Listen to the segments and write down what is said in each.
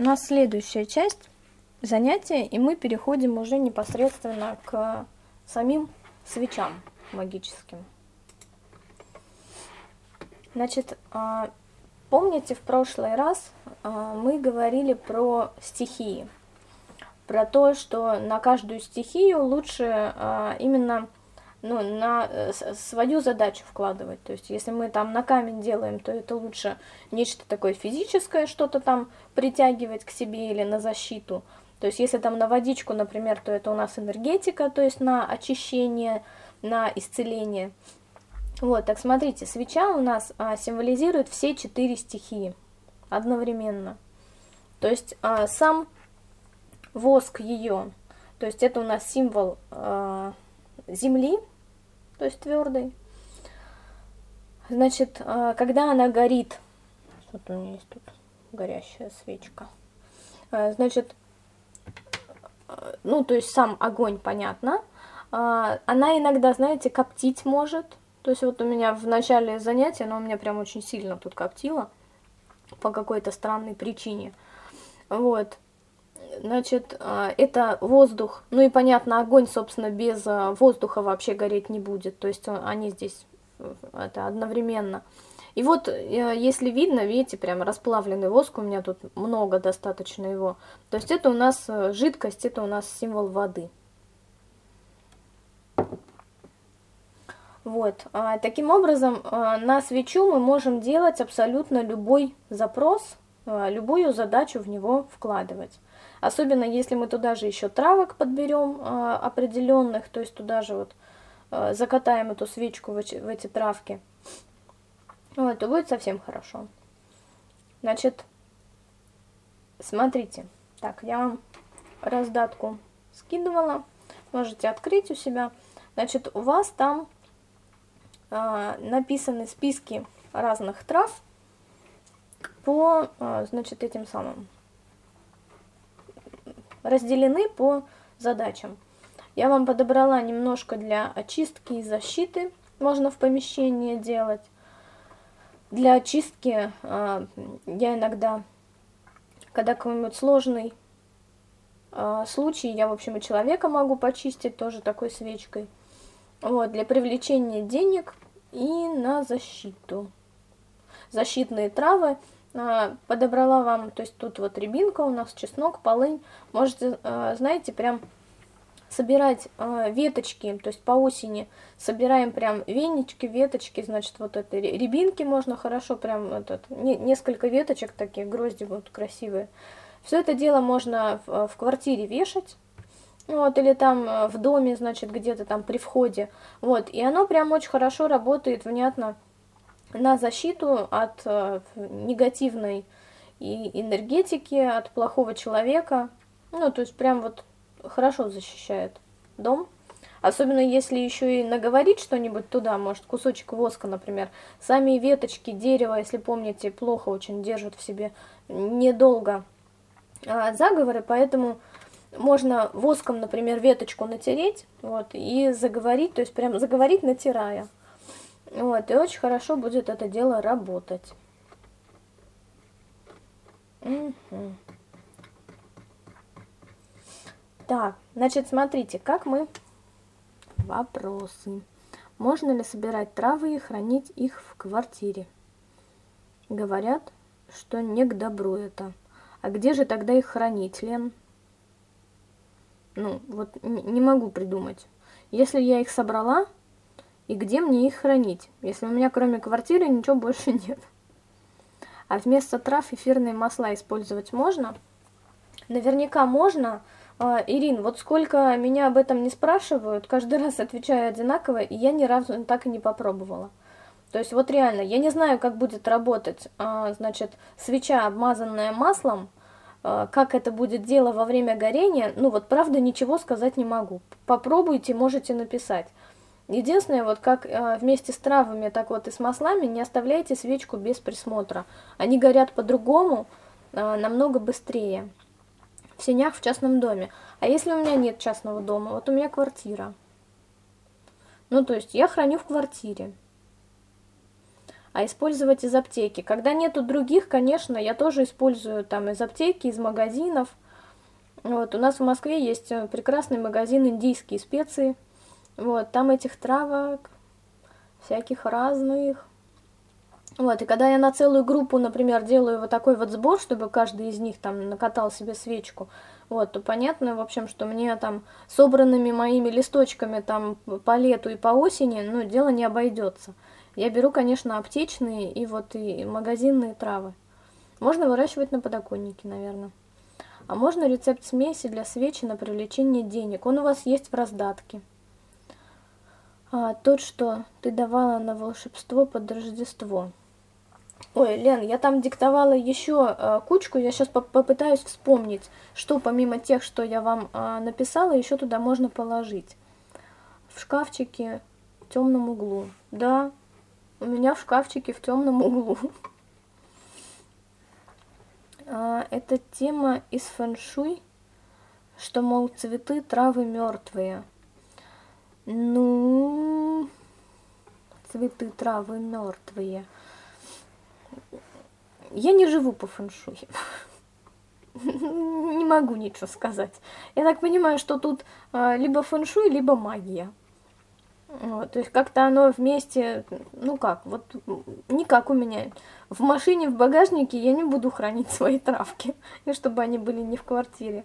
У нас следующая часть занятия, и мы переходим уже непосредственно к самим свечам магическим. Значит, а, помните, в прошлый раз а, мы говорили про стихии, про то, что на каждую стихию лучше а, именно ну, на э, свою задачу вкладывать. То есть, если мы там на камень делаем, то это лучше нечто такое физическое, что-то там притягивать к себе или на защиту. То есть, если там на водичку, например, то это у нас энергетика, то есть на очищение, на исцеление. Вот, так смотрите, свеча у нас а, символизирует все четыре стихии одновременно. То есть а, сам воск ее, то есть это у нас символ а, земли, то есть твердый. Значит, а, когда она горит, вот у меня есть тут горящая свечка, а, значит, а, ну, то есть сам огонь, понятно, она иногда, знаете, коптить может, то есть вот у меня в начале занятия, но у меня прям очень сильно тут коптило по какой-то странной причине, вот, Значит, а, это воздух. Ну и понятно, огонь, собственно, без а, воздуха вообще гореть не будет. То есть они здесь э, это одновременно. И вот, э, если видно, видите, прям расплавленный воск, у меня тут много достаточно его. То есть это у нас э, жидкость, это у нас символ воды. Вот, а, таким образом, на свечу мы можем делать абсолютно любой запрос, любую задачу в него вкладывать. Особенно если мы туда же еще травок подберем а, определенных, то есть туда же вот а, закатаем эту свечку в эти, травки, вот, то будет совсем хорошо. Значит, смотрите, так, я вам раздатку скидывала, можете открыть у себя. Значит, у вас там э, написаны списки разных трав по, э, значит, этим самым разделены по задачам. Я вам подобрала немножко для очистки и защиты, можно в помещении делать. Для очистки э, я иногда, когда какой-нибудь сложный э, случай, я, в общем, и человека могу почистить тоже такой свечкой. Вот, для привлечения денег и на защиту. Защитные травы подобрала вам, то есть тут вот рябинка у нас, чеснок, полынь. Можете, а, знаете, прям собирать а, веточки, то есть по осени собираем прям венечки, веточки, значит, вот это рябинки можно хорошо, прям этот, несколько веточек такие, грозди вот красивые. Все это дело можно в квартире вешать, вот, или там в доме, значит, где-то там при входе, вот, и оно прям очень хорошо работает, внятно, на защиту от э, негативной и энергетики, от плохого человека. Ну, то есть прям вот хорошо защищает дом. Особенно если еще и наговорить что-нибудь туда, может кусочек воска, например. Сами веточки дерева, если помните, плохо очень держат в себе недолго а, заговоры, поэтому можно воском, например, веточку натереть, вот, и заговорить, то есть прям заговорить натирая. Вот, и очень хорошо будет это дело работать. Угу. Так, значит, смотрите, как мы... Вопросы. Можно ли собирать травы и хранить их в квартире? Говорят, что не к добру это. А где же тогда их хранить, Лен? Ну, вот не могу придумать. Если я их собрала, и где мне их хранить, если у меня кроме квартиры ничего больше нет? А вместо трав эфирные масла использовать можно? Наверняка можно. А, Ирин, вот сколько меня об этом не спрашивают, каждый раз отвечаю одинаково, и я ни разу так и не попробовала. То есть вот реально, я не знаю, как будет работать, а, значит, свеча, обмазанная маслом, а, как это будет дело во время горения, ну вот правда ничего сказать не могу. Попробуйте, можете написать. Единственное, вот как э, вместе с травами, так вот и с маслами, не оставляйте свечку без присмотра. Они горят по-другому, э, намного быстрее. В сенях в частном доме. А если у меня нет частного дома, вот у меня квартира. Ну, то есть я храню в квартире. а использовать из аптеки. Когда нету других, конечно, я тоже использую там из аптеки, из магазинов. Вот, у нас в Москве есть э, прекрасный магазин «Индийские специи». Вот, там этих травок всяких разных. Вот, и когда я на целую группу, например, делаю вот такой вот сбор, чтобы каждый из них там накатал себе свечку, вот, то понятно, в общем, что мне там собранными моими листочками там по лету и по осени, ну, дело не обойдется. Я беру, конечно, аптечные и вот и магазинные травы. Можно выращивать на подоконнике, наверное. А можно рецепт смеси для свечи на привлечение денег. Он у вас есть в раздатке. А, тот, что ты давала на волшебство под Рождество. Ой, Лен, я там диктовала еще э, кучку, я сейчас по попытаюсь вспомнить, что помимо тех, что я вам э, написала, еще туда можно положить. В шкафчике в темном углу. Да, у меня в шкафчике в темном углу. А, это тема из фэншуй, что, мол, цветы, травы мертвые. Ну, цветы, травы мертвые. Я не живу по фэншуй. Не могу ничего сказать. Я так понимаю, что тут а, либо фэншуй, либо магия. Вот, то есть как-то оно вместе, ну как, вот не как у меня. В машине, в багажнике я не буду хранить свои травки, и чтобы они были не в квартире.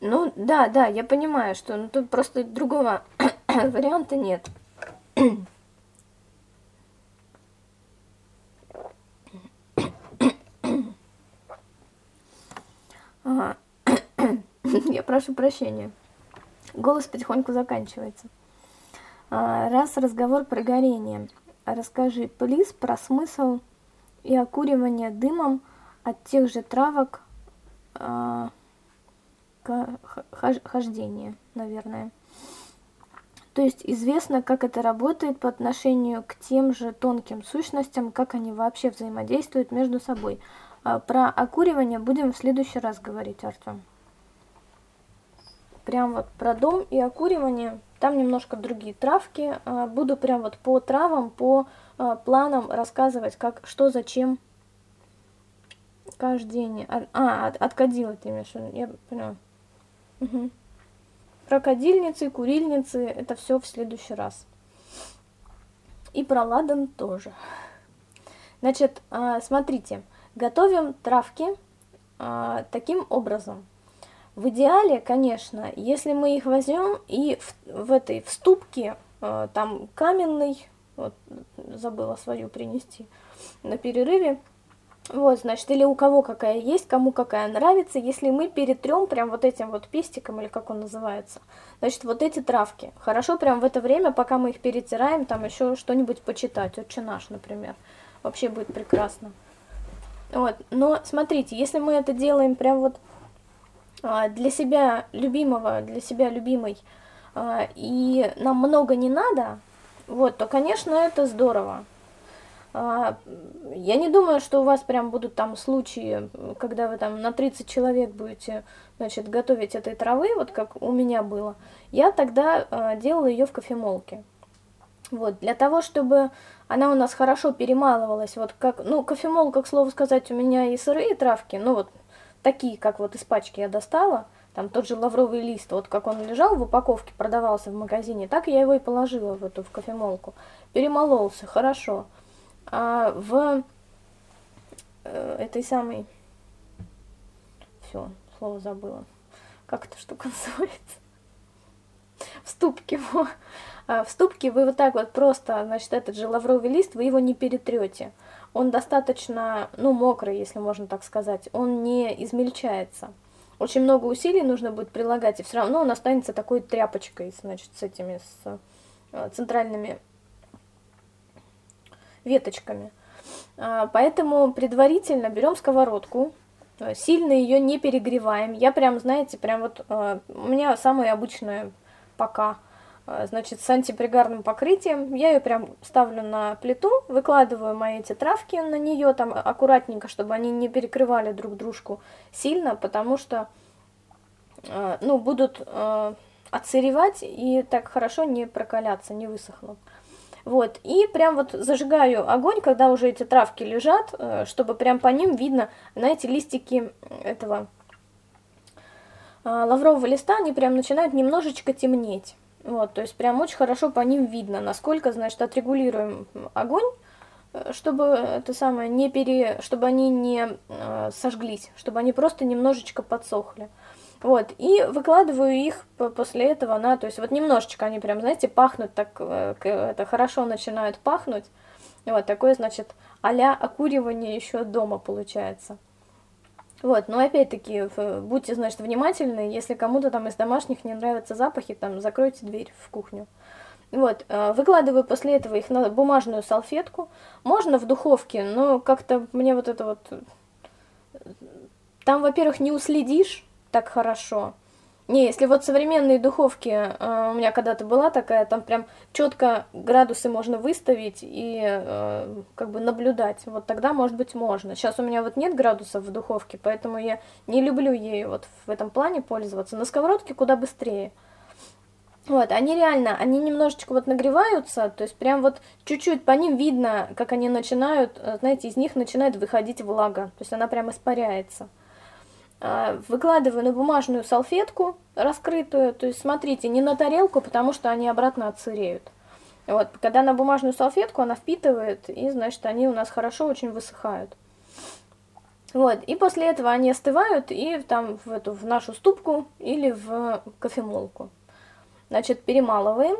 Ну, да, да, я понимаю, что ну, тут просто другого варианта нет. Ага. я прошу прощения. Голос потихоньку заканчивается. А, раз разговор про горение, расскажи, плиз, про смысл и окуривание дымом от тех же травок а, хождения, наверное. То есть известно, как это работает по отношению к тем же тонким сущностям, как они вообще взаимодействуют между собой. А про окуривание будем в следующий раз говорить, Артем. Прям вот про дом и окуривание. Там немножко другие травки. А, буду прям вот по травам, по а, планам рассказывать, как, что, зачем. Каждый день. А, от, от кадила ты имеешь Я поняла. Угу. Про кадильницы, курильницы, это все в следующий раз. И про ладан тоже. Значит, а, смотрите, готовим травки а, таким образом. В идеале, конечно, если мы их возьмем и в, в этой в ступке, а, там каменный, вот, забыла свою принести на перерыве, вот, значит, или у кого какая есть, кому какая нравится, если мы перетрем прям вот этим вот пестиком, или как он называется, значит, вот эти травки. Хорошо прям в это время, пока мы их перетираем, там еще что-нибудь почитать, отче наш, например. Вообще будет прекрасно. Вот, но смотрите, если мы это делаем прям вот а, для себя любимого, для себя любимой, а, и нам много не надо, вот, то, конечно, это здорово. А, я не думаю, что у вас прям будут там случаи, когда вы там на 30 человек будете, значит, готовить этой травы, вот как у меня было. Я тогда а, делала ее в кофемолке. Вот, для того, чтобы она у нас хорошо перемалывалась, вот как, ну, кофемолка, к слову сказать, у меня и сырые травки, ну, вот такие, как вот из пачки я достала, там тот же лавровый лист, вот как он лежал в упаковке, продавался в магазине, так я его и положила в эту в кофемолку. Перемололся, хорошо а, в э, этой самой... Все, слово забыла. Как эта штука называется? В ступке. А, в ступке вы вот так вот просто, значит, этот же лавровый лист, вы его не перетрете. Он достаточно, ну, мокрый, если можно так сказать. Он не измельчается. Очень много усилий нужно будет прилагать, и все равно он останется такой тряпочкой, значит, с этими, с э, центральными веточками. А, поэтому предварительно берем сковородку, э, сильно ее не перегреваем. Я прям, знаете, прям вот э, у меня самая обычная пока, э, значит, с антипригарным покрытием. Я ее прям ставлю на плиту, выкладываю мои эти травки на нее там аккуратненько, чтобы они не перекрывали друг дружку сильно, потому что, ну, будут отсыревать и так хорошо не прокаляться, не высохнут. Вот, и прям вот зажигаю огонь, когда уже эти травки лежат, э, чтобы прям по ним видно, на эти листики этого а, лаврового листа, они прям начинают немножечко темнеть. Вот, то есть прям очень хорошо по ним видно, насколько, значит, отрегулируем огонь, э, чтобы это самое не пере, чтобы они не э, сожглись, чтобы они просто немножечко подсохли. Вот, и выкладываю их после этого на, то есть вот немножечко они прям, знаете, пахнут так, э, это хорошо начинают пахнуть. Вот, такое, значит, а-ля окуривание еще дома получается. Вот, но опять-таки, будьте, значит, внимательны, если кому-то там из домашних не нравятся запахи, там, закройте дверь в кухню. Вот, э, выкладываю после этого их на бумажную салфетку. Можно в духовке, но как-то мне вот это вот... Там, во-первых, не уследишь, так хорошо. Не, если вот современные духовки, э, у меня когда-то была такая, там прям четко градусы можно выставить и э, как бы наблюдать. Вот тогда, может быть, можно. Сейчас у меня вот нет градусов в духовке, поэтому я не люблю ею вот в этом плане пользоваться. На сковородке куда быстрее. Вот, они реально, они немножечко вот нагреваются, то есть прям вот чуть-чуть по ним видно, как они начинают, э, знаете, из них начинает выходить влага, то есть она прям испаряется. А, выкладываю на бумажную салфетку раскрытую, то есть смотрите, не на тарелку, потому что они обратно отсыреют. Вот, когда на бумажную салфетку она впитывает, и, значит, они у нас хорошо очень высыхают. Вот, и после этого они остывают и там в эту, в нашу ступку или в кофемолку. Значит, перемалываем.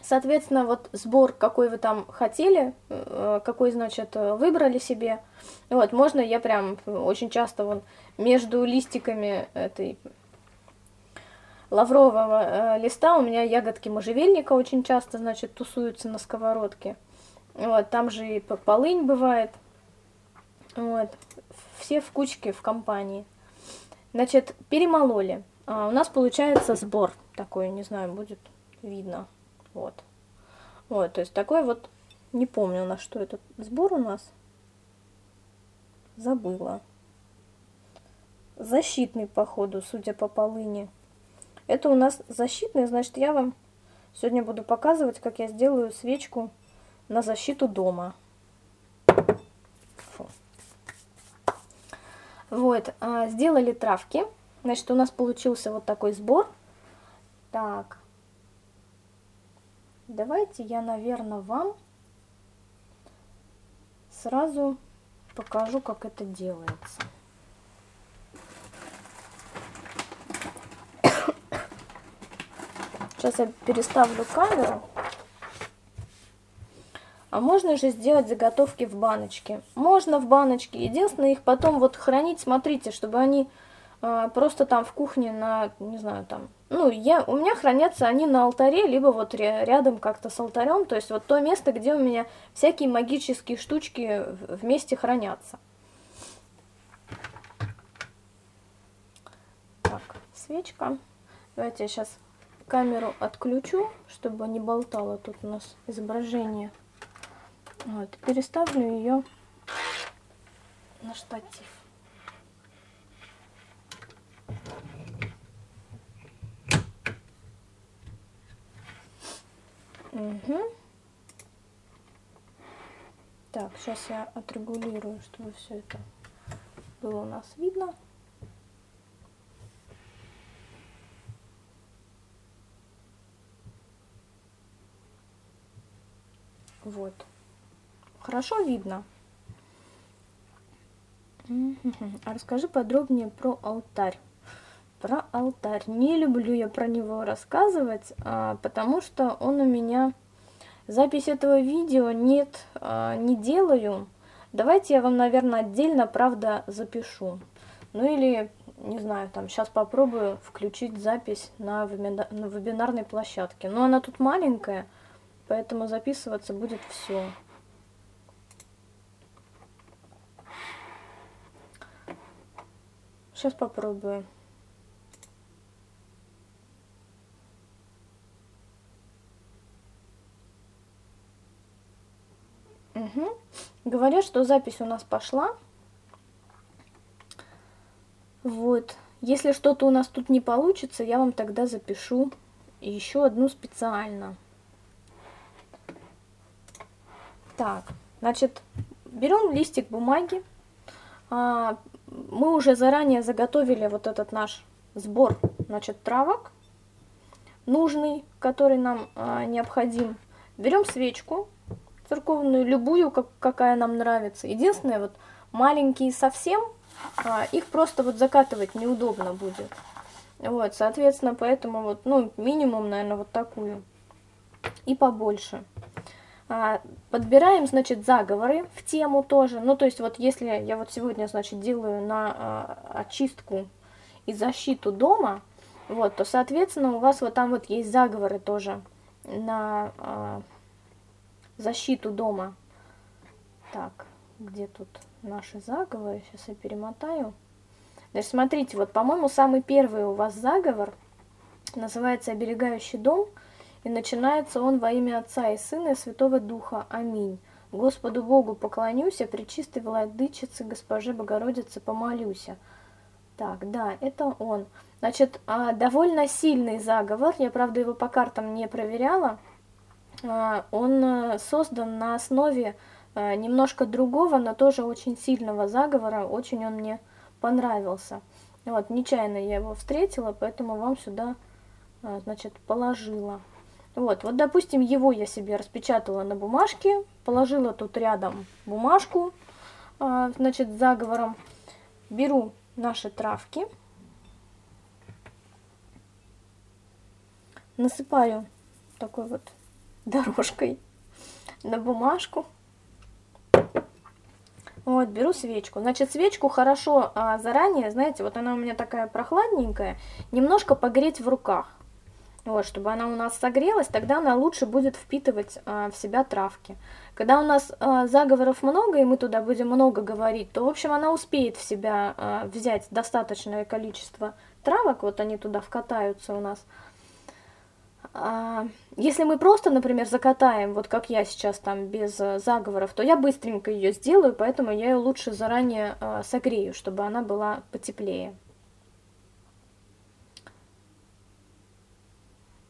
Соответственно, вот сбор, какой вы там хотели, э, какой, значит, выбрали себе. Вот, можно я прям очень часто вон между листиками этой лаврового э, листа у меня ягодки можжевельника очень часто, значит, тусуются на сковородке. Вот, там же и полынь бывает. Вот, все в кучке, в компании. Значит, перемололи. А, у нас получается сбор такой, не знаю, будет видно. Вот. Вот, то есть такой вот, не помню, на что этот сбор у нас. Забыла. Защитный, походу, судя по полыни. Это у нас защитный, значит, я вам сегодня буду показывать, как я сделаю свечку на защиту дома. Фу. Вот, а, сделали травки. Значит, у нас получился вот такой сбор. Так, давайте я, наверное, вам сразу покажу, как это делается. Сейчас я переставлю камеру. А можно же сделать заготовки в баночке. Можно в баночке. Единственное, их потом вот хранить, смотрите, чтобы они просто там в кухне на, не знаю, там... Ну, я, у меня хранятся они на алтаре, либо вот рядом как-то с алтарем. То есть вот то место, где у меня всякие магические штучки вместе хранятся. Так, свечка. Давайте я сейчас камеру отключу, чтобы не болтало тут у нас изображение. Вот, переставлю ее на штатив. Угу. Так, сейчас я отрегулирую, чтобы все это было у нас видно. Вот. Хорошо видно? А расскажи подробнее про алтарь. Про алтарь. Не люблю я про него рассказывать, а, потому что он у меня... Запись этого видео нет, а, не делаю. Давайте я вам, наверное, отдельно, правда, запишу. Ну или, не знаю, там сейчас попробую включить запись на, на вебинарной площадке. Но она тут маленькая, поэтому записываться будет все. Сейчас попробую. Угу. Говорят, что запись у нас пошла. Вот. Если что-то у нас тут не получится, я вам тогда запишу еще одну специально. Так, значит, берем листик бумаги. А, мы уже заранее заготовили вот этот наш сбор, значит, травок нужный, который нам а, необходим. Берем свечку церковную, любую, как, какая нам нравится. Единственное, вот маленькие совсем, а, их просто вот закатывать неудобно будет. Вот, соответственно, поэтому вот, ну, минимум, наверное, вот такую. И побольше. А, подбираем, значит, заговоры в тему тоже. Ну, то есть вот если я вот сегодня, значит, делаю на а, очистку и защиту дома, вот, то, соответственно, у вас вот там вот есть заговоры тоже на а, защиту дома. Так, где тут наши заговоры? Сейчас я перемотаю. Значит, смотрите, вот, по-моему, самый первый у вас заговор называется «Оберегающий дом», и начинается он во имя Отца и Сына и Святого Духа. Аминь. Господу Богу поклонюся, пречистой владычице, госпоже Богородице помолюся. Так, да, это он. Значит, а, довольно сильный заговор, я, правда, его по картам не проверяла. А, он э, создан на основе э, немножко другого, но тоже очень сильного заговора. Очень он мне понравился. Вот, нечаянно я его встретила, поэтому вам сюда, э, значит, положила. Вот, вот, допустим, его я себе распечатала на бумажке, положила тут рядом бумажку, значит, с заговором. Беру наши травки. Насыпаю такой вот дорожкой на бумажку. Вот, беру свечку. Значит, свечку хорошо а, заранее, знаете, вот она у меня такая прохладненькая, немножко погреть в руках. Вот, чтобы она у нас согрелась, тогда она лучше будет впитывать а, в себя травки. Когда у нас а, заговоров много, и мы туда будем много говорить, то, в общем, она успеет в себя а, взять достаточное количество травок, вот они туда вкатаются у нас. А, если мы просто, например, закатаем, вот как я сейчас там без а, заговоров, то я быстренько ее сделаю, поэтому я ее лучше заранее а, согрею, чтобы она была потеплее.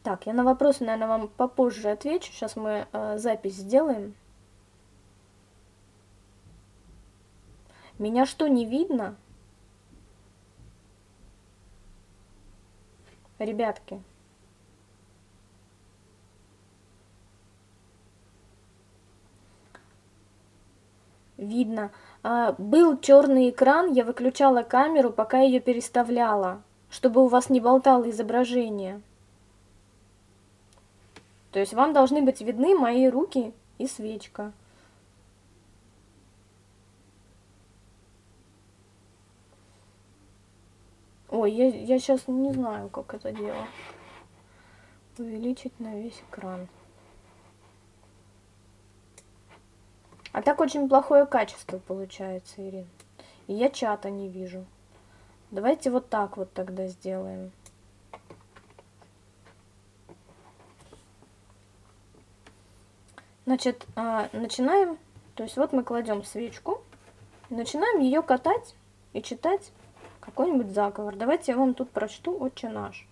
Так, я на вопросы, наверное, вам попозже отвечу. Сейчас мы э, запись сделаем. Меня что, не видно? Ребятки. Видно. А, был черный экран, я выключала камеру, пока ее переставляла, чтобы у вас не болтало изображение. То есть вам должны быть видны мои руки и свечка. Ой, я, я сейчас не знаю, как это делать. Увеличить на весь экран. А так очень плохое качество получается, Ирин. И я чата не вижу. Давайте вот так вот тогда сделаем. Значит, а, начинаем, то есть вот мы кладем свечку, начинаем ее катать и читать какой-нибудь заговор. Давайте я вам тут прочту «Отче наш».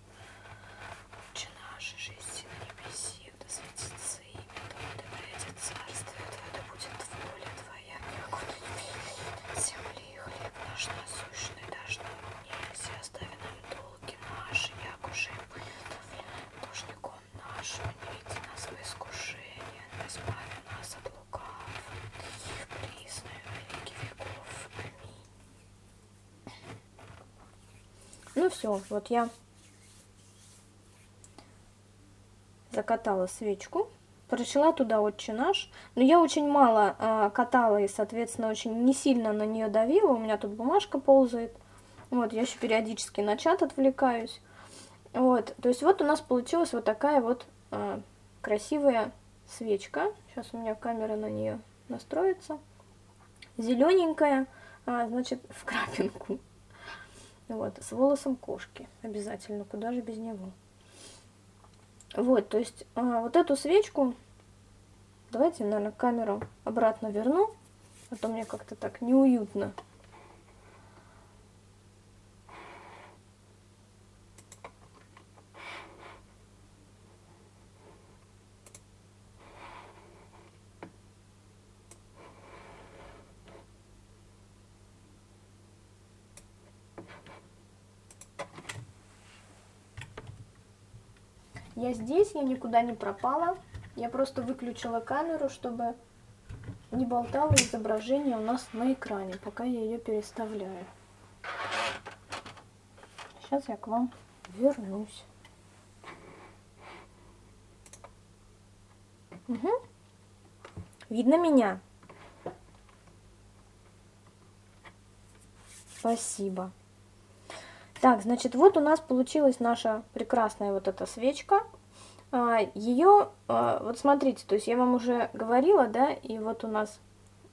Вот я закатала свечку, прочла туда «Отче наш», но я очень мало э, катала и, соответственно, очень не сильно на нее давила, у меня тут бумажка ползает, вот, я еще периодически на чат отвлекаюсь, вот, то есть вот у нас получилась вот такая вот э, красивая свечка, сейчас у меня камера на нее настроится, зелененькая, а, значит, в крапинку. Вот, с волосом кошки обязательно, куда же без него. Вот, то есть а, вот эту свечку, давайте, наверное, камеру обратно верну, а то мне как-то так неуютно. я здесь, я никуда не пропала. Я просто выключила камеру, чтобы не болтало изображение у нас на экране, пока я ее переставляю. Сейчас я к вам вернусь. Угу. Видно меня? Спасибо. Так, значит, вот у нас получилась наша прекрасная вот эта свечка. А, Ее, а, вот смотрите, то есть я вам уже говорила, да, и вот у нас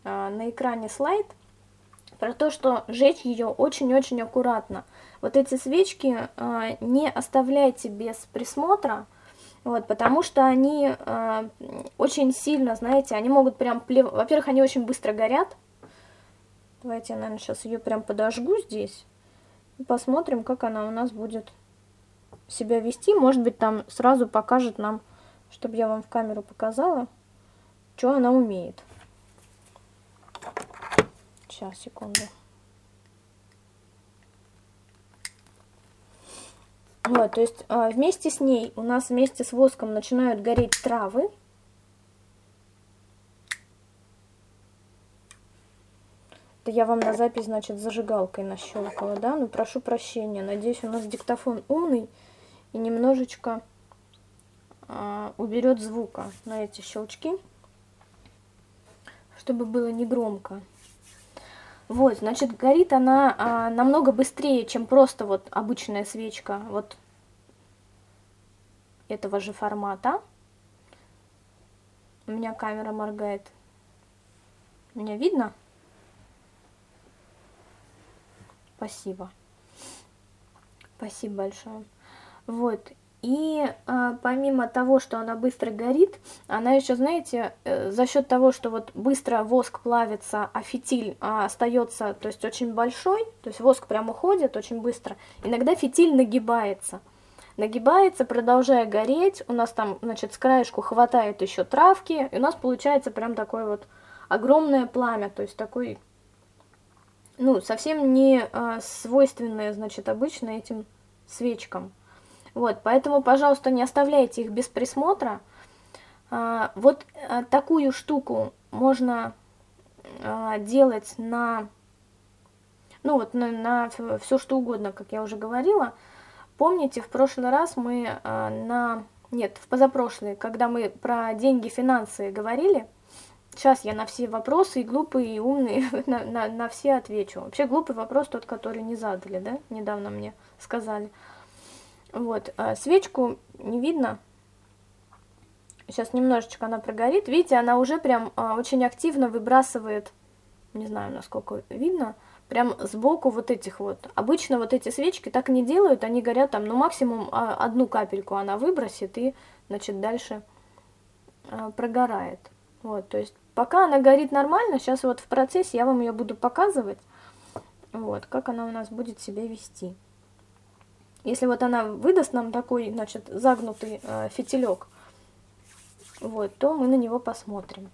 а, на экране слайд про то, что жечь ее очень-очень аккуратно. Вот эти свечки не оставляйте без присмотра, вот, потому что они очень сильно, знаете, они могут прям, плев... во-первых, они очень быстро горят. Давайте я, наверное, сейчас ее прям подожгу здесь. Посмотрим, как она у нас будет себя вести. Может быть, там сразу покажет нам, чтобы я вам в камеру показала, что она умеет. Сейчас, секунду. Вот, то есть а, вместе с ней у нас вместе с воском начинают гореть травы. Это я вам на запись, значит, зажигалкой нащелкала, да? Ну, прошу прощения. Надеюсь, у нас диктофон умный и немножечко а, уберет звука на эти щелчки, чтобы было не громко. Вот, значит, горит она а, намного быстрее, чем просто вот обычная свечка вот этого же формата. У меня камера моргает. Меня видно? Спасибо. Спасибо большое. Вот. И а, помимо того, что она быстро горит, она еще, знаете, э, за счет того, что вот быстро воск плавится, а фитиль а, остается, то есть очень большой, то есть воск прям уходит очень быстро, иногда фитиль нагибается. Нагибается, продолжая гореть, у нас там, значит, с краешку хватает еще травки, и у нас получается прям такое вот огромное пламя, то есть такой, ну, совсем не а, свойственное, значит, обычно этим свечкам. Вот, поэтому, пожалуйста, не оставляйте их без присмотра. А, вот а, такую штуку можно а, делать на, ну вот на, на все что угодно, как я уже говорила. Помните, в прошлый раз мы на, нет, в позапрошлый, когда мы про деньги, финансы говорили, сейчас я на все вопросы, и глупые, и умные, на, на, на все отвечу. Вообще глупый вопрос тот, который не задали, да, недавно мне сказали. Вот, а свечку не видно. Сейчас немножечко она прогорит. Видите, она уже прям а, очень активно выбрасывает, не знаю, насколько видно, прям сбоку вот этих вот. Обычно вот эти свечки так не делают, они горят там, ну, максимум а, одну капельку она выбросит и, значит, дальше а, прогорает. Вот, то есть пока она горит нормально, сейчас вот в процессе я вам ее буду показывать, вот, как она у нас будет себя вести. Если вот она выдаст нам такой, значит, загнутый э, фитилек, вот, то мы на него посмотрим.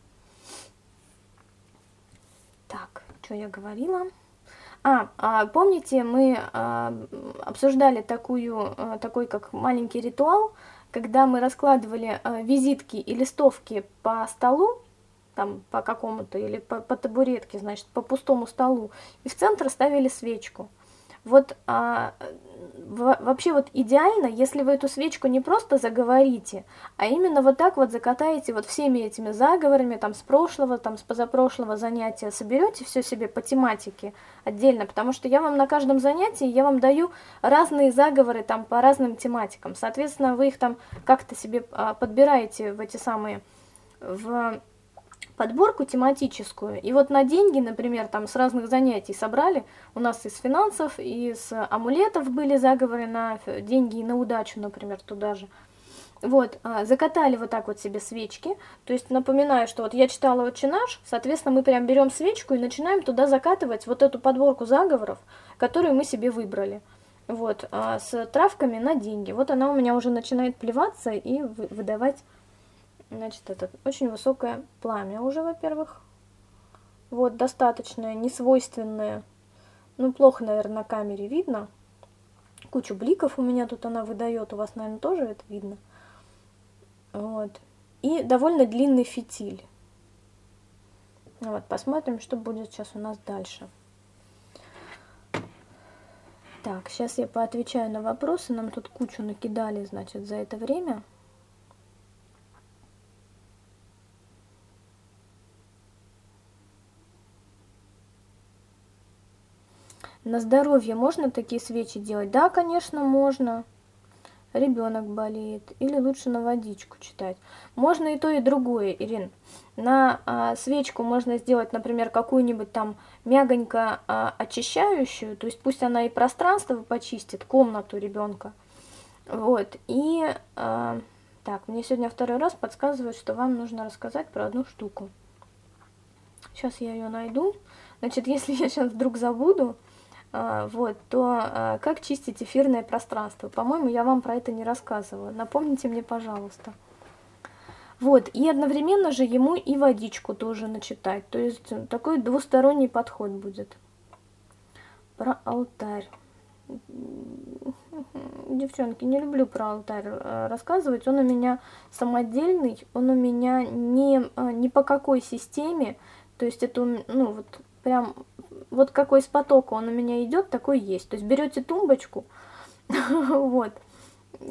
Так, что я говорила? А, а помните, мы а, обсуждали такую, а, такой как маленький ритуал, когда мы раскладывали а, визитки и листовки по столу, там по какому-то, или по, по табуретке, значит, по пустому столу, и в центр ставили свечку. Вот а, вообще вот идеально, если вы эту свечку не просто заговорите, а именно вот так вот закатаете вот всеми этими заговорами, там с прошлого, там с позапрошлого занятия, соберете все себе по тематике отдельно, потому что я вам на каждом занятии, я вам даю разные заговоры там по разным тематикам, соответственно, вы их там как-то себе а, подбираете в эти самые, в подборку тематическую. И вот на деньги, например, там с разных занятий собрали, у нас из финансов, из амулетов были заговоры на деньги и на удачу, например, туда же. Вот, а, закатали вот так вот себе свечки, то есть напоминаю, что вот я читала «Отче наш», соответственно, мы прям берем свечку и начинаем туда закатывать вот эту подборку заговоров, которые мы себе выбрали. Вот, а, с травками на деньги. Вот она у меня уже начинает плеваться и выдавать Значит, это очень высокое пламя уже, во-первых. Вот, достаточное, несвойственное. Ну, плохо, наверное, на камере видно. Кучу бликов у меня тут она выдает. У вас, наверное, тоже это видно. Вот. И довольно длинный фитиль. Вот, посмотрим, что будет сейчас у нас дальше. Так, сейчас я поотвечаю на вопросы. Нам тут кучу накидали, значит, за это время. На здоровье можно такие свечи делать? Да, конечно, можно. Ребенок болеет. Или лучше на водичку читать. Можно и то, и другое, Ирин. На а, свечку можно сделать, например, какую-нибудь там мягонько а, очищающую. То есть пусть она и пространство почистит, комнату ребенка. Вот. И а, так, мне сегодня второй раз подсказывают, что вам нужно рассказать про одну штуку. Сейчас я ее найду. Значит, если я сейчас вдруг забуду, вот, то а, как чистить эфирное пространство? По-моему, я вам про это не рассказывала. Напомните мне, пожалуйста. Вот, и одновременно же ему и водичку тоже начитать. То есть такой двусторонний подход будет. Про алтарь. Девчонки, не люблю про алтарь э, рассказывать. Он у меня самодельный, он у меня не, э, ни по какой системе. То есть это, ну, вот прям вот какой из потока он у меня идет, такой есть. То есть берете тумбочку, вот,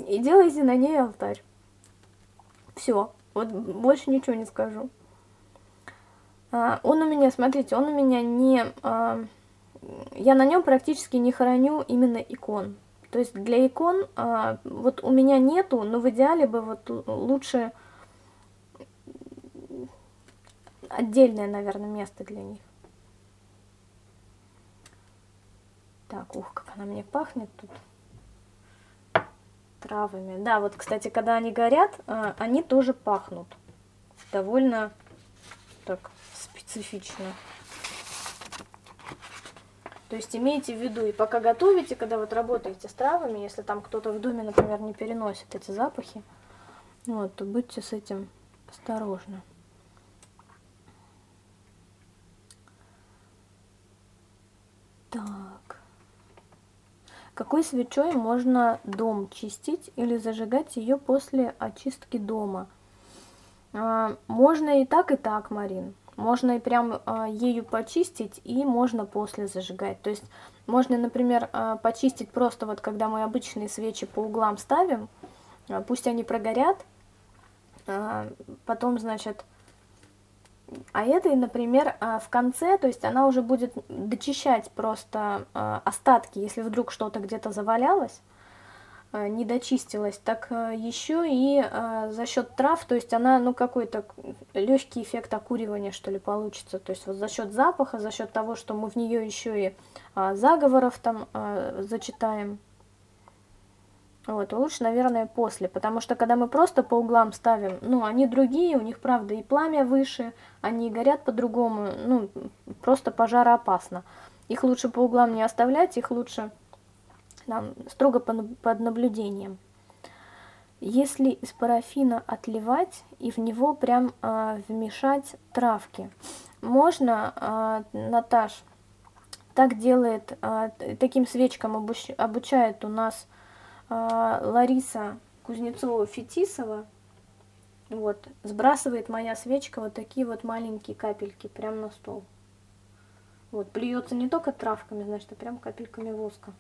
и делаете на ней алтарь. Все, вот больше ничего не скажу. А, он у меня, смотрите, он у меня не... А, я на нем практически не храню именно икон. То есть для икон а, вот у меня нету, но в идеале бы вот лучше отдельное, наверное, место для них. Так, ух, как она мне пахнет тут травами. Да, вот, кстати, когда они горят, а, они тоже пахнут. Довольно так специфично. То есть имейте в виду, и пока готовите, когда вот работаете с травами, если там кто-то в доме, например, не переносит эти запахи, вот, то будьте с этим осторожны. Так. Какой свечой можно дом чистить или зажигать ее после очистки дома? А, можно и так, и так, Марин. Можно и прям а, ею почистить, и можно после зажигать. То есть можно, например, а, почистить просто вот когда мы обычные свечи по углам ставим, пусть они прогорят, потом, значит, а этой, например, а, в конце, то есть она уже будет дочищать просто а, остатки, если вдруг что-то где-то завалялось, а, не дочистилась, так еще и за счет трав, то есть она, ну, какой-то легкий эффект окуривания, что ли, получится. То есть вот за счет запаха, за счет того, что мы в нее еще и заговоров там зачитаем, вот, лучше, наверное, после, потому что когда мы просто по углам ставим, ну, они другие, у них, правда, и пламя выше, они горят по-другому, ну, просто пожароопасно. Их лучше по углам не оставлять, их лучше там, строго под наблюдением. Если из парафина отливать и в него прям а, вмешать травки, можно, а, Наташ, так делает, а, таким свечкам обуч, обучает у нас а, Лариса Кузнецова-Фетисова, вот, сбрасывает моя свечка вот такие вот маленькие капельки прямо на стол. Вот, плюется не только травками, значит, а прям капельками воска.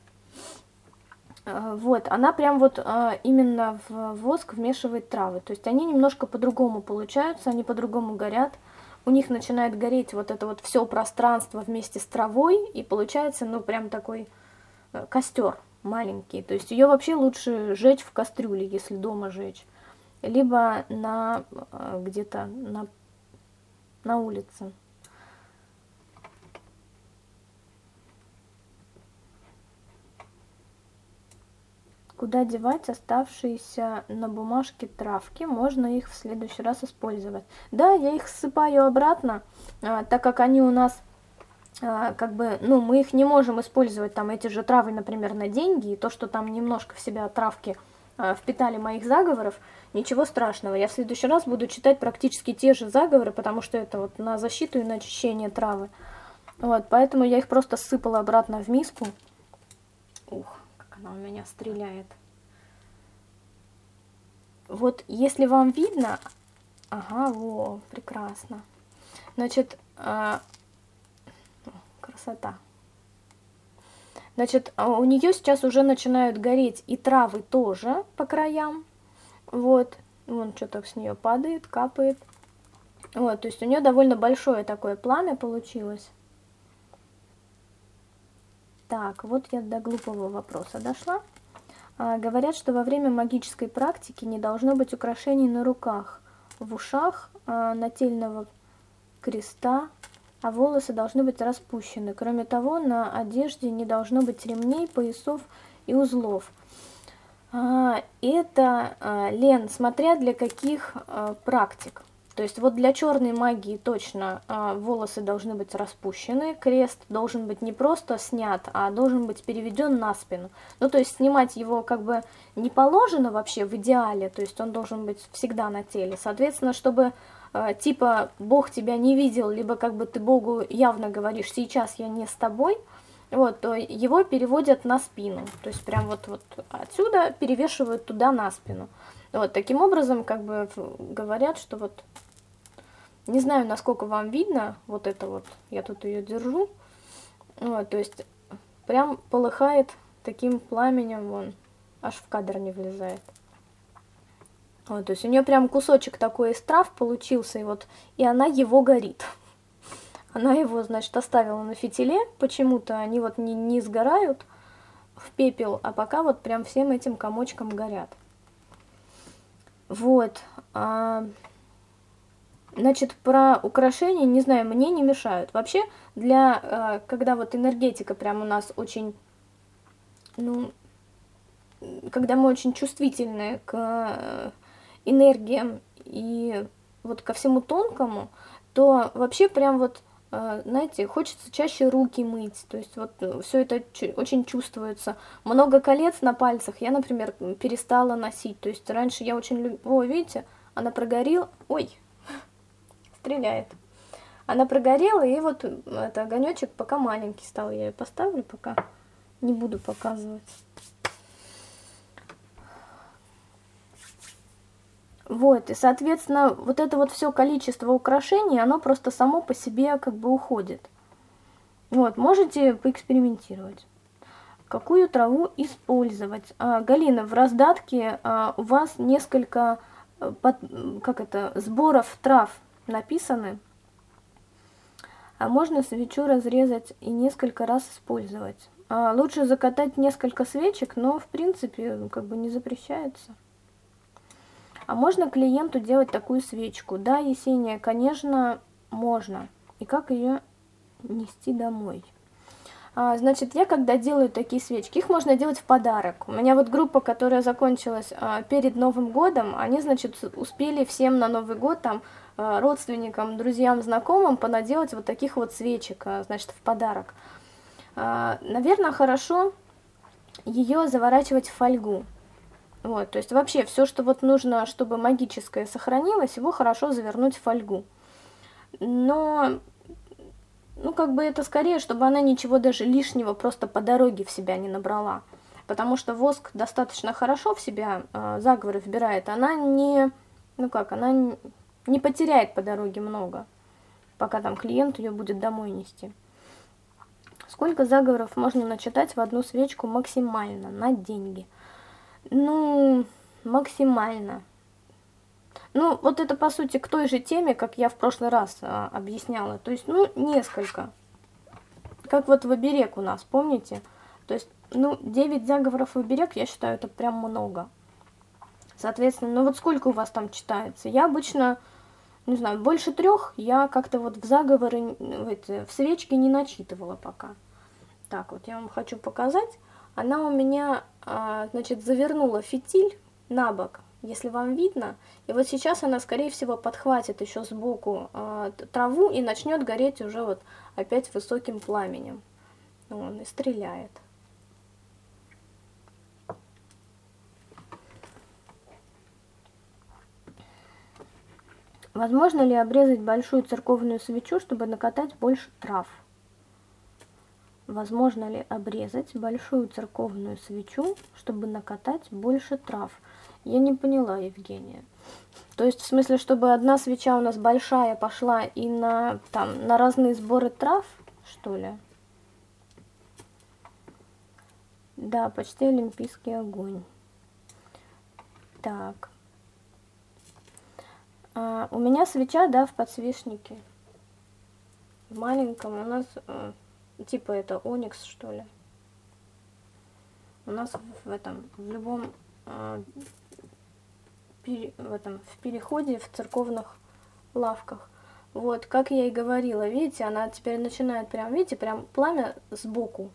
А, вот, она прям вот а, именно в воск вмешивает травы. То есть они немножко по-другому получаются, они по-другому горят. У них начинает гореть вот это вот все пространство вместе с травой, и получается, ну, прям такой э, костер маленькие. То есть ее вообще лучше жечь в кастрюле, если дома жечь. Либо на э, где-то на, на улице. Куда девать оставшиеся на бумажке травки? Можно их в следующий раз использовать. Да, я их ссыпаю обратно, а, так как они у нас как бы, ну, мы их не можем использовать, там, эти же травы, например, на деньги, и то, что там немножко в себя травки а, впитали моих заговоров, ничего страшного. Я в следующий раз буду читать практически те же заговоры, потому что это вот на защиту и на очищение травы. Вот, поэтому я их просто сыпала обратно в миску. Ух, как она у меня стреляет. вот если вам видно, ага, во, прекрасно. Значит, а, красота. Значит, а у нее сейчас уже начинают гореть и травы тоже по краям. Вот, вон что-то с нее падает, капает. Вот, то есть у нее довольно большое такое пламя получилось. Так, вот я до глупого вопроса дошла. А, говорят, что во время магической практики не должно быть украшений на руках, в ушах, а, нательного креста, а волосы должны быть распущены. Кроме того, на одежде не должно быть ремней, поясов и узлов. А, это, а, Лен, смотря для каких а, практик. То есть вот для черной магии точно волосы должны быть распущены, крест должен быть не просто снят, а должен быть переведен на спину. Ну то есть снимать его как бы не положено вообще в идеале, то есть он должен быть всегда на теле. Соответственно, чтобы типа Бог тебя не видел, либо как бы ты Богу явно говоришь, сейчас я не с тобой, вот, то его переводят на спину. То есть прям вот, вот отсюда перевешивают туда на спину. Вот, таким образом, как бы говорят, что вот, не знаю, насколько вам видно, вот это вот, я тут ее держу, вот, то есть прям полыхает таким пламенем, вон, аж в кадр не влезает. Вот, то есть у нее прям кусочек такой из трав получился, и вот, и она его горит. Она его, значит, оставила на фитиле, почему-то они вот не, не сгорают в пепел, а пока вот прям всем этим комочком горят. Вот. А, значит, про украшения, не знаю, мне не мешают. Вообще, для, а, когда вот энергетика прям у нас очень, ну, когда мы очень чувствительны к энергиям и вот ко всему тонкому, то вообще прям вот, э, знаете, хочется чаще руки мыть, то есть вот э, все это очень чувствуется. Много колец на пальцах я, например, перестала носить, то есть раньше я очень любила, о, видите, она прогорела, ой, стреляет. Она прогорела, и вот это огонечек пока маленький стал, я ее поставлю, пока не буду показывать. Вот, и, соответственно, вот это вот все количество украшений, оно просто само по себе как бы уходит. Вот, можете поэкспериментировать. Какую траву использовать? А, Галина, в раздатке а, у вас несколько, э, под, как это, сборов трав написаны. А можно свечу разрезать и несколько раз использовать. А, лучше закатать несколько свечек, но в принципе как бы не запрещается. А можно клиенту делать такую свечку? Да, Есения, конечно, можно. И как ее нести домой? А, значит, я когда делаю такие свечки, их можно делать в подарок. У меня вот группа, которая закончилась а, перед Новым годом, они, значит, успели всем на Новый год там а, родственникам, друзьям, знакомым понаделать вот таких вот свечек, а, значит, в подарок. А, наверное, хорошо ее заворачивать в фольгу. Вот, то есть вообще все, что вот нужно, чтобы магическое сохранилось, его хорошо завернуть в фольгу. Но, ну как бы это скорее, чтобы она ничего даже лишнего просто по дороге в себя не набрала. Потому что воск достаточно хорошо в себя э, заговоры вбирает, она не, ну как, она не потеряет по дороге много, пока там клиент ее будет домой нести. Сколько заговоров можно начитать в одну свечку максимально на деньги? Ну, максимально. Ну, вот это, по сути, к той же теме, как я в прошлый раз а, объясняла. То есть, ну, несколько. Как вот в оберег у нас, помните? То есть, ну, 9 заговоров в оберег, я считаю, это прям много. Соответственно, ну вот сколько у вас там читается? Я обычно, не знаю, больше трех я как-то вот в заговоры, в, эти, в свечки не начитывала пока. Так, вот я вам хочу показать. Она у меня, а, значит, завернула фитиль на бок, если вам видно. И вот сейчас она, скорее всего, подхватит еще сбоку а, траву и начнет гореть уже вот опять высоким пламенем. Он и стреляет. Возможно ли обрезать большую церковную свечу, чтобы накатать больше трав? Возможно ли обрезать большую церковную свечу, чтобы накатать больше трав? Я не поняла, Евгения. То есть, в смысле, чтобы одна свеча у нас большая пошла и на, там, на разные сборы трав, что ли? Да, почти олимпийский огонь. Так. А, у меня свеча, да, в подсвечнике. В маленьком у нас, э, типа это оникс, что ли. У нас в этом, в любом э, в этом в переходе в церковных лавках. Вот, как я и говорила, видите, она теперь начинает прям, видите, прям пламя сбоку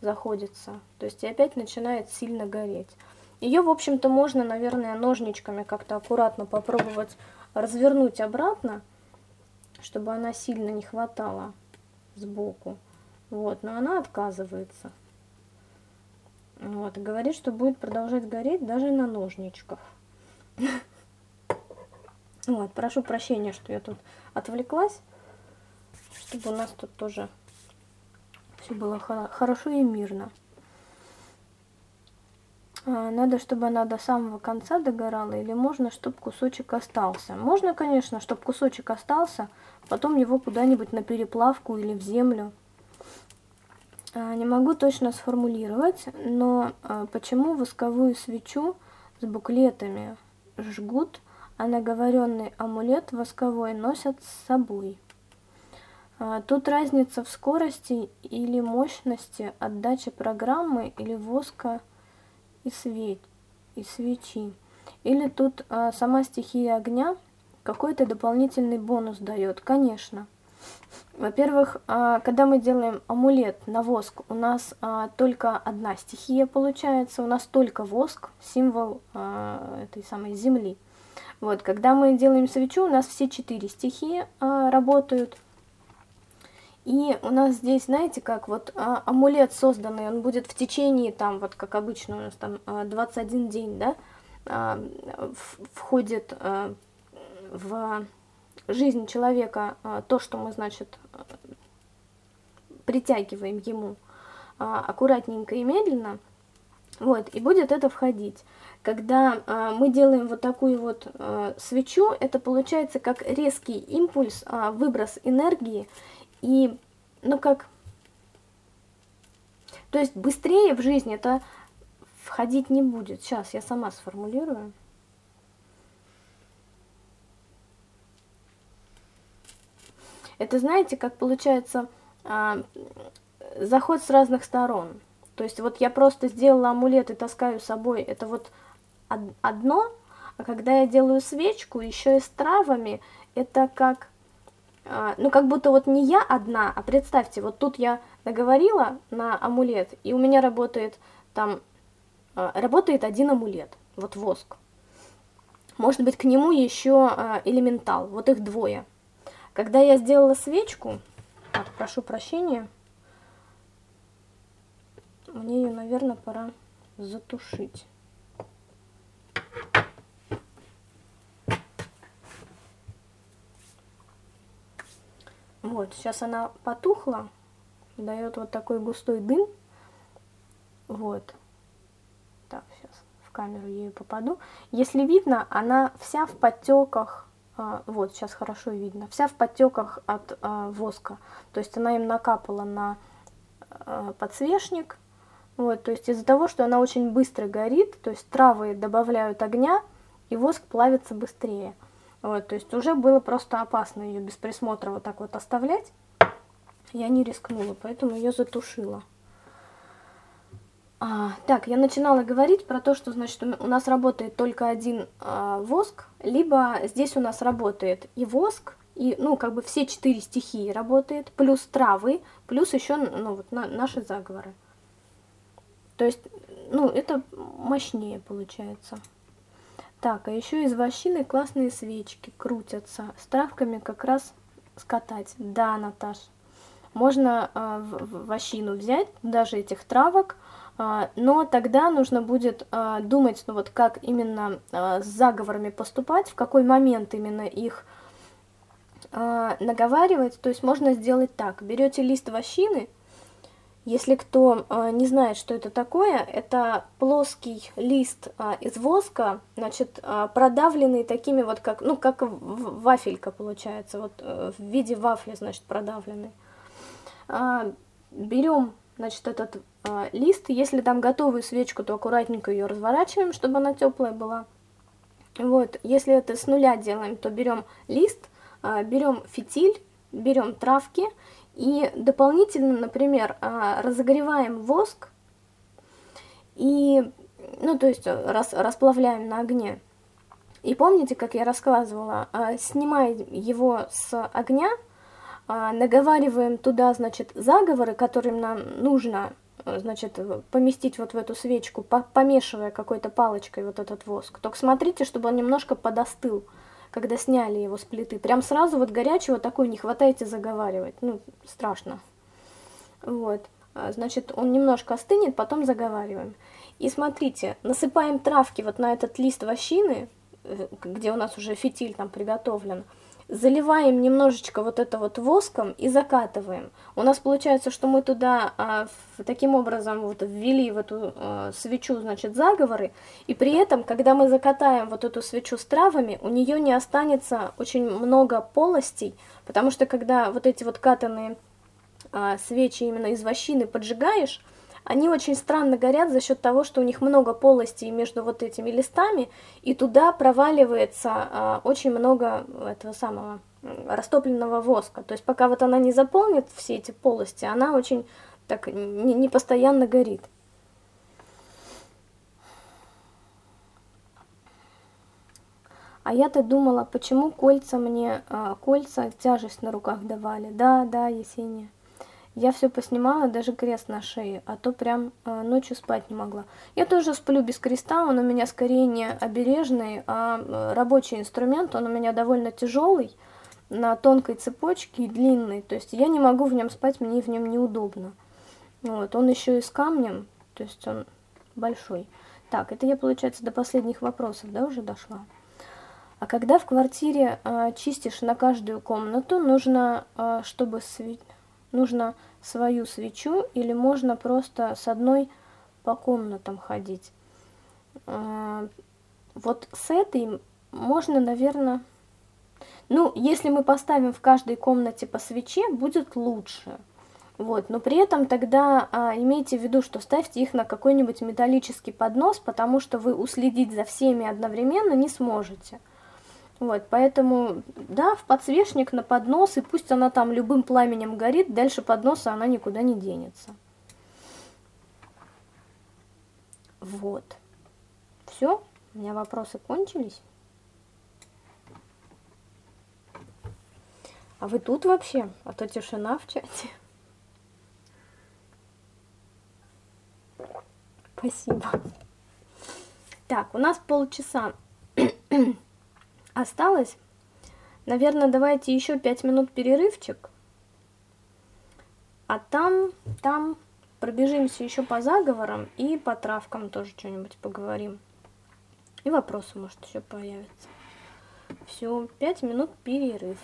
заходится. То есть и опять начинает сильно гореть. Ее, в общем-то, можно, наверное, ножничками как-то аккуратно попробовать развернуть обратно, чтобы она сильно не хватала сбоку. Вот, но она отказывается. Вот, говорит, что будет продолжать гореть даже на ножничках. Вот, прошу прощения, что я тут отвлеклась, чтобы у нас тут тоже все было хорошо и мирно. А, надо, чтобы она до самого конца догорала, или можно, чтобы кусочек остался? Можно, конечно, чтобы кусочек остался, потом его куда-нибудь на переплавку или в землю. А, не могу точно сформулировать, но а, почему восковую свечу с буклетами жгут, а наговоренный амулет восковой носят с собой. А, тут разница в скорости или мощности отдачи программы или воска и, свеч, и свечи. Или тут а, сама стихия огня какой-то дополнительный бонус дает, конечно. Во-первых, а, когда мы делаем амулет на воск, у нас а, только одна стихия получается, у нас только воск, символ а, этой самой земли. Вот, когда мы делаем свечу, у нас все четыре стихии работают. И у нас здесь, знаете, как вот амулет созданный, он будет в течение, там, вот как обычно у нас там 21 день, да, входит в жизнь человека а, то, что мы, значит, притягиваем ему а, аккуратненько и медленно, вот, и будет это входить. Когда а, мы делаем вот такую вот свечу, это получается как резкий импульс, выброс энергии, и, ну как, то есть быстрее в жизни это входить не будет. Сейчас я сама сформулирую. Это знаете, как получается а, заход с разных сторон. То есть вот я просто сделала амулет и таскаю с собой, это вот одно, а когда я делаю свечку еще и с травами, это как, а, ну как будто вот не я одна, а представьте, вот тут я наговорила на амулет, и у меня работает там, а, работает один амулет, вот воск. Может быть, к нему еще элементал, вот их двое. Когда я сделала свечку, так, прошу прощения, мне ее, наверное, пора затушить. Вот, сейчас она потухла, дает вот такой густой дым. Вот. Так, сейчас в камеру ею попаду. Если видно, она вся в подтеках а, вот, сейчас хорошо видно, вся в подтеках от а, воска. То есть она им накапала на а, подсвечник. Вот, то есть из-за того, что она очень быстро горит, то есть травы добавляют огня, и воск плавится быстрее. Вот, то есть уже было просто опасно ее без присмотра вот так вот оставлять. Я не рискнула, поэтому ее затушила. А, так, я начинала говорить про то, что, значит, у нас работает только один а, воск, либо здесь у нас работает и воск, и, ну, как бы все четыре стихии работает, плюс травы, плюс еще, ну, вот на, наши заговоры. То есть, ну, это мощнее получается. Так, а еще из вощины классные свечки крутятся. С травками как раз скатать. Да, Наташ. Можно э, вощину взять, даже этих травок, но тогда нужно будет а, думать, ну вот как именно а, с заговорами поступать, в какой момент именно их наговаривать. То есть можно сделать так. Берете лист вощины Если кто не знает, что это такое, это плоский лист из воска, значит, продавленный такими вот, как, ну, как вафелька получается, вот э, в виде вафли, значит, продавленный. Берем, значит, этот лист, если там готовую свечку, то аккуратненько ее разворачиваем, чтобы она теплая была. Вот, если это с нуля делаем, то берем лист, э, берем фитиль, берем травки и дополнительно, например, а, разогреваем воск и, ну, то есть рас, расплавляем на огне. И помните, как я рассказывала, снимаем его с огня, наговариваем туда, значит, заговоры, которым нам нужно, значит, поместить вот в эту свечку, помешивая какой-то палочкой вот этот воск. Только смотрите, чтобы он немножко подостыл когда сняли его с плиты. Прям сразу вот горячего такой не хватайте заговаривать. Ну, страшно. Вот. А, значит, он немножко остынет, потом заговариваем. И смотрите, насыпаем травки вот на этот лист вощины, э, где у нас уже фитиль там приготовлен заливаем немножечко вот это вот воском и закатываем. У нас получается, что мы туда а, в, таким образом вот ввели в эту а, свечу, значит, заговоры, и при этом, когда мы закатаем вот эту свечу с травами, у нее не останется очень много полостей, потому что когда вот эти вот катанные а, свечи именно из вощины поджигаешь, они очень странно горят за счет того, что у них много полостей между вот этими листами, и туда проваливается а, очень много этого самого растопленного воска. То есть пока вот она не заполнит все эти полости, она очень так не, не постоянно горит. А я-то думала, почему кольца мне, а, кольца тяжесть на руках давали. Да, да, Есения. Я все поснимала, даже крест на шее, а то прям э, ночью спать не могла. Я тоже сплю без креста, он у меня скорее не обережный, а э, рабочий инструмент, он у меня довольно тяжелый, на тонкой цепочке и длинный, то есть я не могу в нем спать, мне в нем неудобно. Вот, он еще и с камнем, то есть он большой. Так, это я, получается, до последних вопросов, да, уже дошла? А когда в квартире э, чистишь на каждую комнату, нужно, э, чтобы свет нужно свою свечу или можно просто с одной по комнатам ходить. А, вот с этой можно, наверное... Ну, если мы поставим в каждой комнате по свече, будет лучше. Вот, но при этом тогда а, имейте в виду, что ставьте их на какой-нибудь металлический поднос, потому что вы уследить за всеми одновременно не сможете. Вот, поэтому, да, в подсвечник на поднос, и пусть она там любым пламенем горит, дальше подноса она никуда не денется. Вот. Все, у меня вопросы кончились. А вы тут вообще? А то тишина в чате. Спасибо. Так, у нас полчаса осталось. Наверное, давайте еще пять минут перерывчик. А там, там пробежимся еще по заговорам и по травкам тоже что-нибудь поговорим. И вопросы, может, еще появятся. Все, пять минут перерыв.